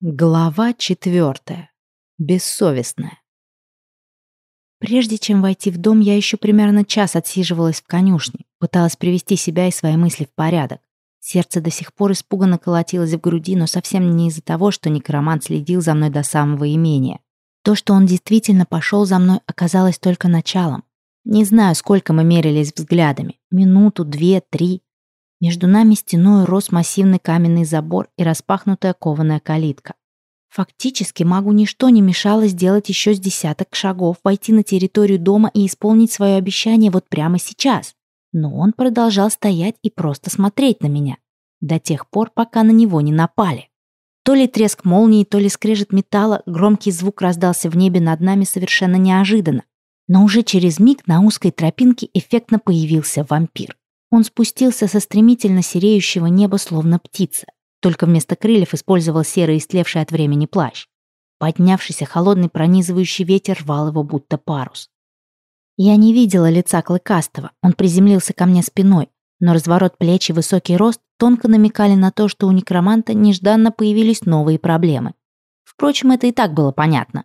Глава четвертая. Бессовестная. Прежде чем войти в дом, я еще примерно час отсиживалась в конюшне, пыталась привести себя и свои мысли в порядок. Сердце до сих пор испуганно колотилось в груди, но совсем не из-за того, что некромант следил за мной до самого имения. То, что он действительно пошел за мной, оказалось только началом. Не знаю, сколько мы мерились взглядами. Минуту, две, три. Между нами стеной рос массивный каменный забор и распахнутая кованая калитка. Фактически магу ничто не мешало сделать еще с десяток шагов, войти на территорию дома и исполнить свое обещание вот прямо сейчас. Но он продолжал стоять и просто смотреть на меня. До тех пор, пока на него не напали. То ли треск молнии, то ли скрежет металла, громкий звук раздался в небе над нами совершенно неожиданно. Но уже через миг на узкой тропинке эффектно появился вампир. Он спустился со стремительно сереющего неба, словно птица. Только вместо крыльев использовал серый истлевший от времени плащ. Поднявшийся холодный пронизывающий ветер рвал его будто парус. Я не видела лица Клыкастого, он приземлился ко мне спиной, но разворот плеч и высокий рост тонко намекали на то, что у некроманта нежданно появились новые проблемы. Впрочем, это и так было понятно.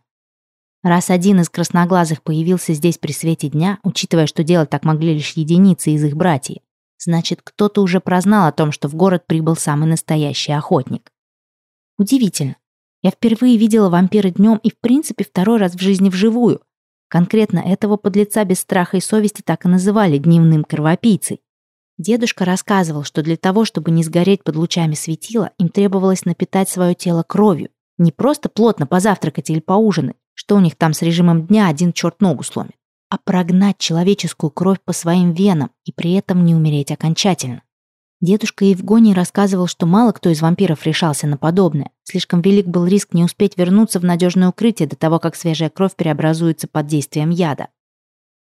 Раз один из красноглазых появился здесь при свете дня, учитывая, что делать так могли лишь единицы из их братьев, Значит, кто-то уже прознал о том, что в город прибыл самый настоящий охотник. Удивительно. Я впервые видела вампира днем и, в принципе, второй раз в жизни вживую. Конкретно этого подлеца без страха и совести так и называли дневным кровопийцей. Дедушка рассказывал, что для того, чтобы не сгореть под лучами светила, им требовалось напитать свое тело кровью. Не просто плотно позавтракать или поужинать, что у них там с режимом дня один черт ногу сломит а прогнать человеческую кровь по своим венам и при этом не умереть окончательно. Дедушка Евгоний рассказывал, что мало кто из вампиров решался на подобное. Слишком велик был риск не успеть вернуться в надежное укрытие до того, как свежая кровь преобразуется под действием яда.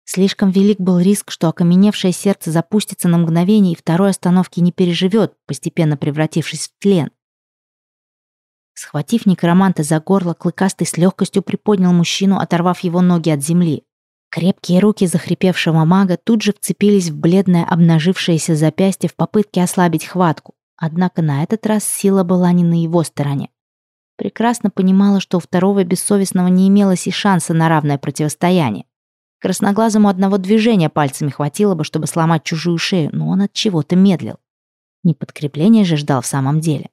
Слишком велик был риск, что окаменевшее сердце запустится на мгновение и второй остановки не переживет, постепенно превратившись в тлен. Схватив некроманта за горло, Клыкастый с легкостью приподнял мужчину, оторвав его ноги от земли. Крепкие руки захрипевшего мага тут же вцепились в бледное обнажившееся запястье в попытке ослабить хватку. Однако на этот раз сила была не на его стороне. Прекрасно понимала, что у второго бессовестного не имелось и шанса на равное противостояние. Красноглазому одного движения пальцами хватило бы, чтобы сломать чужую шею, но он от чего-то медлил. Не подкрепление же ждал в самом деле.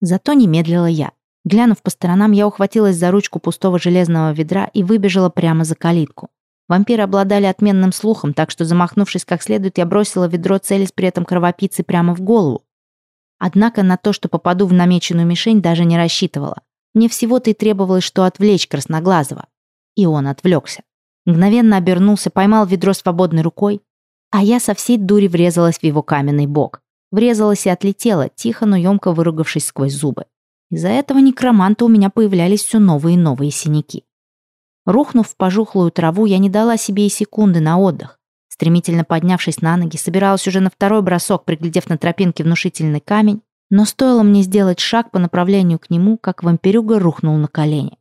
Зато не медлила я. Глянув по сторонам, я ухватилась за ручку пустого железного ведра и выбежала прямо за калитку. Вампиры обладали отменным слухом, так что, замахнувшись как следует, я бросила ведро, целясь при этом кровопийцы прямо в голову. Однако на то, что попаду в намеченную мишень, даже не рассчитывала. Мне всего-то и требовалось, что отвлечь Красноглазого. И он отвлекся. Мгновенно обернулся, поймал ведро свободной рукой, а я со всей дури врезалась в его каменный бок. Врезалась и отлетела, тихо, но емко выругавшись сквозь зубы. Из-за этого некроманта у меня появлялись все новые и новые синяки. Рухнув в пожухлую траву, я не дала себе и секунды на отдых. Стремительно поднявшись на ноги, собиралась уже на второй бросок, приглядев на тропинке внушительный камень, но стоило мне сделать шаг по направлению к нему, как вампирюга рухнул на колени.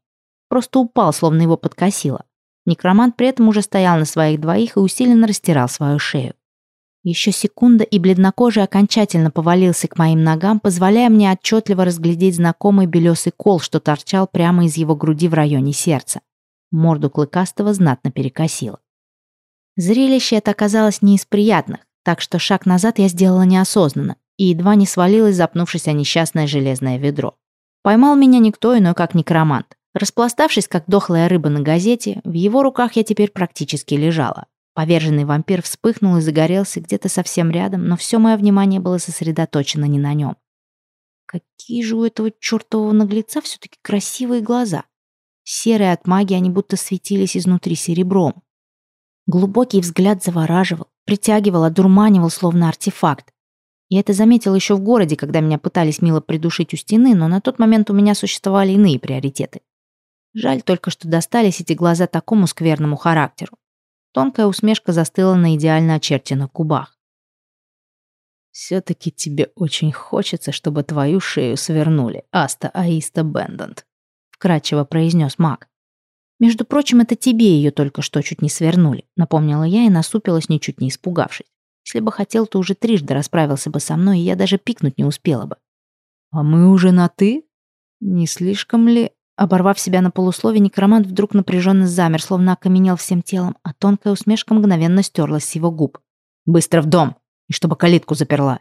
Просто упал, словно его подкосило. Некромант при этом уже стоял на своих двоих и усиленно растирал свою шею. Еще секунда, и бледнокожий окончательно повалился к моим ногам, позволяя мне отчетливо разглядеть знакомый белесый кол, что торчал прямо из его груди в районе сердца. Морду Клыкастого знатно перекосило. Зрелище это оказалось не из приятных, так что шаг назад я сделала неосознанно и едва не свалилась, запнувшись о несчастное железное ведро. Поймал меня никто иной, как некромант. Распластавшись, как дохлая рыба на газете, в его руках я теперь практически лежала. Поверженный вампир вспыхнул и загорелся где-то совсем рядом, но все мое внимание было сосредоточено не на нем. Какие же у этого чертового наглеца все-таки красивые глаза. Серые от магии они будто светились изнутри серебром. Глубокий взгляд завораживал, притягивал, одурманивал, словно артефакт. Я это заметил еще в городе, когда меня пытались мило придушить у стены, но на тот момент у меня существовали иные приоритеты. Жаль только, что достались эти глаза такому скверному характеру. Тонкая усмешка застыла на идеально очерченных губах. «Все-таки тебе очень хочется, чтобы твою шею свернули, Аста Аиста Бендант», вкрадчиво произнес маг. «Между прочим, это тебе ее только что чуть не свернули», напомнила я и насупилась, ничуть не испугавшись. Если бы хотел, то уже трижды расправился бы со мной, и я даже пикнуть не успела бы. «А мы уже на «ты»?» Не слишком ли... Оборвав себя на полуслове, некромант вдруг напряженно замер, словно окаменел всем телом, а тонкая усмешка мгновенно стерлась с его губ. «Быстро в дом! И чтобы калитку заперла!»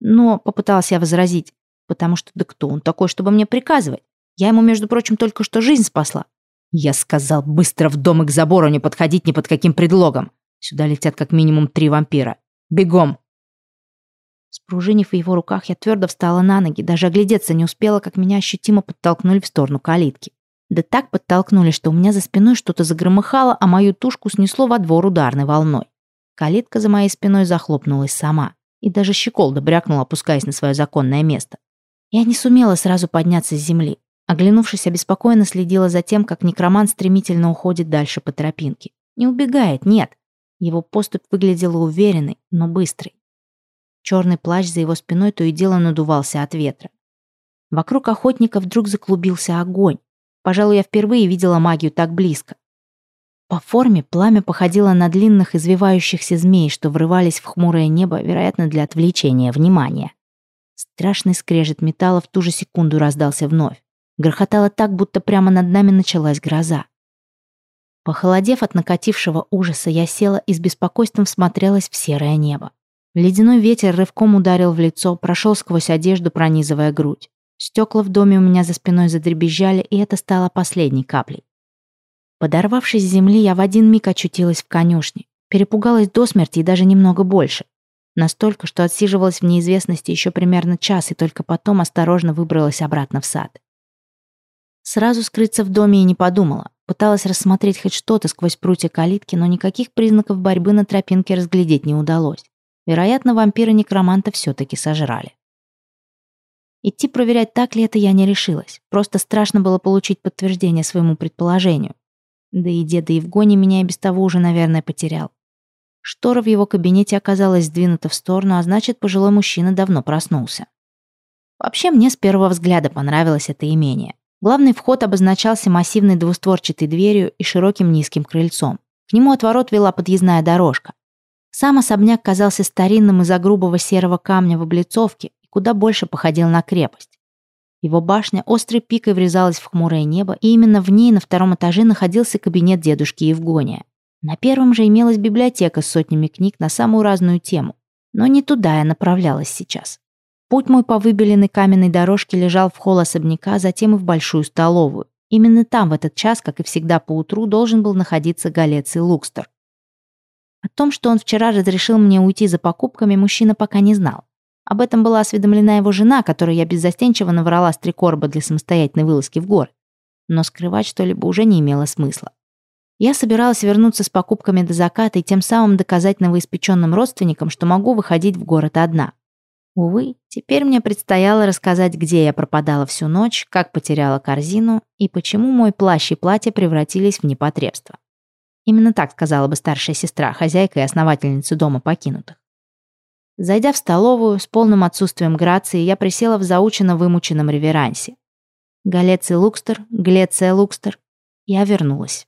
Но попытался я возразить, потому что да кто он такой, чтобы мне приказывать? Я ему, между прочим, только что жизнь спасла. Я сказал, быстро в дом и к забору не подходить ни под каким предлогом. Сюда летят как минимум три вампира. Бегом!» Спружинив в его руках, я твердо встала на ноги, даже оглядеться не успела, как меня ощутимо подтолкнули в сторону калитки. Да так подтолкнули, что у меня за спиной что-то загромыхало, а мою тушку снесло во двор ударной волной. Калитка за моей спиной захлопнулась сама, и даже щеколда брякнула, опускаясь на свое законное место. Я не сумела сразу подняться с земли. Оглянувшись, обеспокоенно следила за тем, как некромант стремительно уходит дальше по тропинке. Не убегает, нет. Его поступь выглядела уверенной, но быстрой. Черный плащ за его спиной то и дело надувался от ветра. Вокруг охотника вдруг заклубился огонь. Пожалуй, я впервые видела магию так близко. По форме пламя походило на длинных извивающихся змей, что врывались в хмурое небо, вероятно, для отвлечения внимания. Страшный скрежет металла в ту же секунду раздался вновь. Грохотало так, будто прямо над нами началась гроза. Похолодев от накатившего ужаса, я села и с беспокойством смотрелась в серое небо. Ледяной ветер рывком ударил в лицо, прошел сквозь одежду, пронизывая грудь. Стекла в доме у меня за спиной задребезжали, и это стало последней каплей. Подорвавшись с земли, я в один миг очутилась в конюшне. Перепугалась до смерти и даже немного больше. Настолько, что отсиживалась в неизвестности еще примерно час и только потом осторожно выбралась обратно в сад. Сразу скрыться в доме и не подумала. Пыталась рассмотреть хоть что-то сквозь прутья калитки, но никаких признаков борьбы на тропинке разглядеть не удалось. Вероятно, вампира-некроманта все-таки сожрали. Идти проверять, так ли это, я не решилась. Просто страшно было получить подтверждение своему предположению. Да и деда Евгоний меня и без того уже, наверное, потерял. Штора в его кабинете оказалась сдвинута в сторону, а значит, пожилой мужчина давно проснулся. Вообще, мне с первого взгляда понравилось это имение. Главный вход обозначался массивной двустворчатой дверью и широким низким крыльцом. К нему от ворот вела подъездная дорожка. Сам особняк казался старинным из-за грубого серого камня в облицовке и куда больше походил на крепость. Его башня острой пикой врезалась в хмурое небо, и именно в ней на втором этаже находился кабинет дедушки Евгония. На первом же имелась библиотека с сотнями книг на самую разную тему. Но не туда я направлялась сейчас. Путь мой по выбеленной каменной дорожке лежал в холл особняка, затем и в большую столовую. Именно там в этот час, как и всегда по утру, должен был находиться Галец и Лукстер. О том, что он вчера разрешил мне уйти за покупками, мужчина пока не знал. Об этом была осведомлена его жена, которой я беззастенчиво наврала с три короба для самостоятельной вылазки в город. Но скрывать что-либо уже не имело смысла. Я собиралась вернуться с покупками до заката и тем самым доказать новоиспеченным родственникам, что могу выходить в город одна. Увы, теперь мне предстояло рассказать, где я пропадала всю ночь, как потеряла корзину и почему мой плащ и платье превратились в непотребство. Именно так сказала бы старшая сестра, хозяйка и основательница дома покинутых. Зайдя в столовую с полным отсутствием грации, я присела в заученно вымученном реверансе. Галеций Лукстер, Глеция Лукстер. Я вернулась.